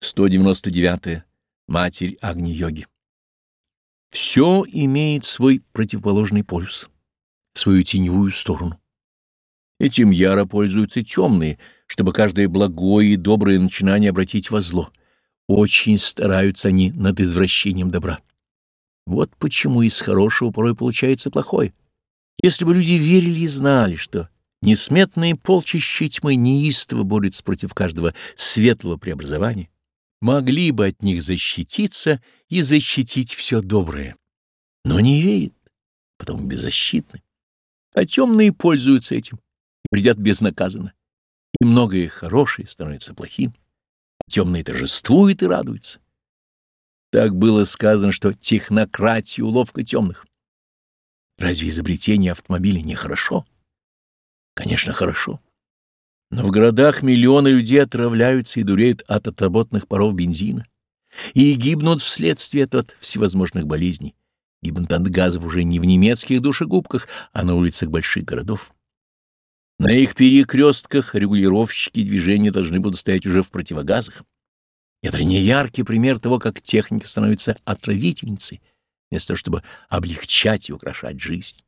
199. -е. Матерь Агни-йоги. Все имеет свой противоположный полюс, свою теневую сторону. Этим яро пользуются темные, чтобы каждое благое и доброе начинание обратить во зло. Очень стараются они над извращением добра. Вот почему из хорошего порой получается плохое. Если бы люди верили и знали, что несметные полчища тьмы неистово борются против каждого светлого преобразования, могли бы от них защититься и защитить все доброе. Но не верят, потому беззащитны. А темные пользуются этим и придят безнаказанно. И многое хорошее становится плохим. А темные торжествуют и радуются. Так было сказано, что технократия — уловка темных. Разве изобретение автомобиля не хорошо? Конечно, хорошо. Но в городах миллионы людей отравляются и дуреют от отработанных паров бензина и гибнут вследствие от всевозможных болезней. Гибнут от газов уже не в немецких душегубках, а на улицах больших городов. На их перекрестках регулировщики движения должны будут стоять уже в противогазах. Это не яркий пример того, как техника становится отравительницей, вместо того, чтобы облегчать и украшать жизнь.